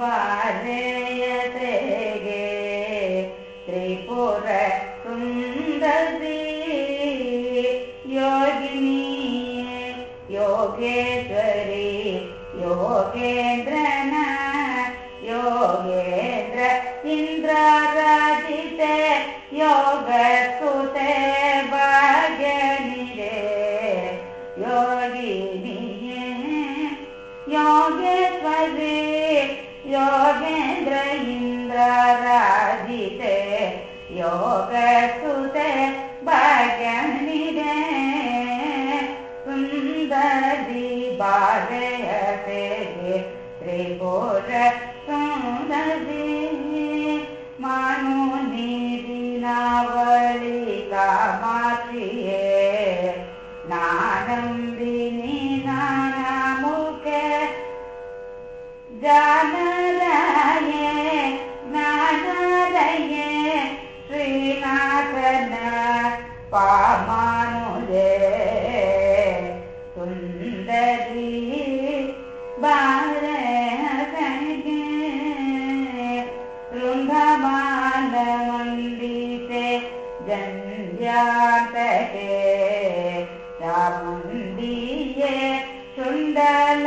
बालयतेगे Tripura Sundari Yogini Yogeshwari योगेन्द्रन Yogendra इन्द्राराजिते योगस्तुते भाग्यनिरे। योगिनिये Yogeshwari Yogendra इन्द्राराजिते योगस्तुते भाग्यनिरे Sundari बालयते Tripura Sundari मानुनीदिनावळि कामाक्षिये जानदये ज्ञानदये श्रीनाथन पामानुजे Sundari बालगे रुन्धमालमण्डिते जञ्जातके चामुण्डीये शुण्डल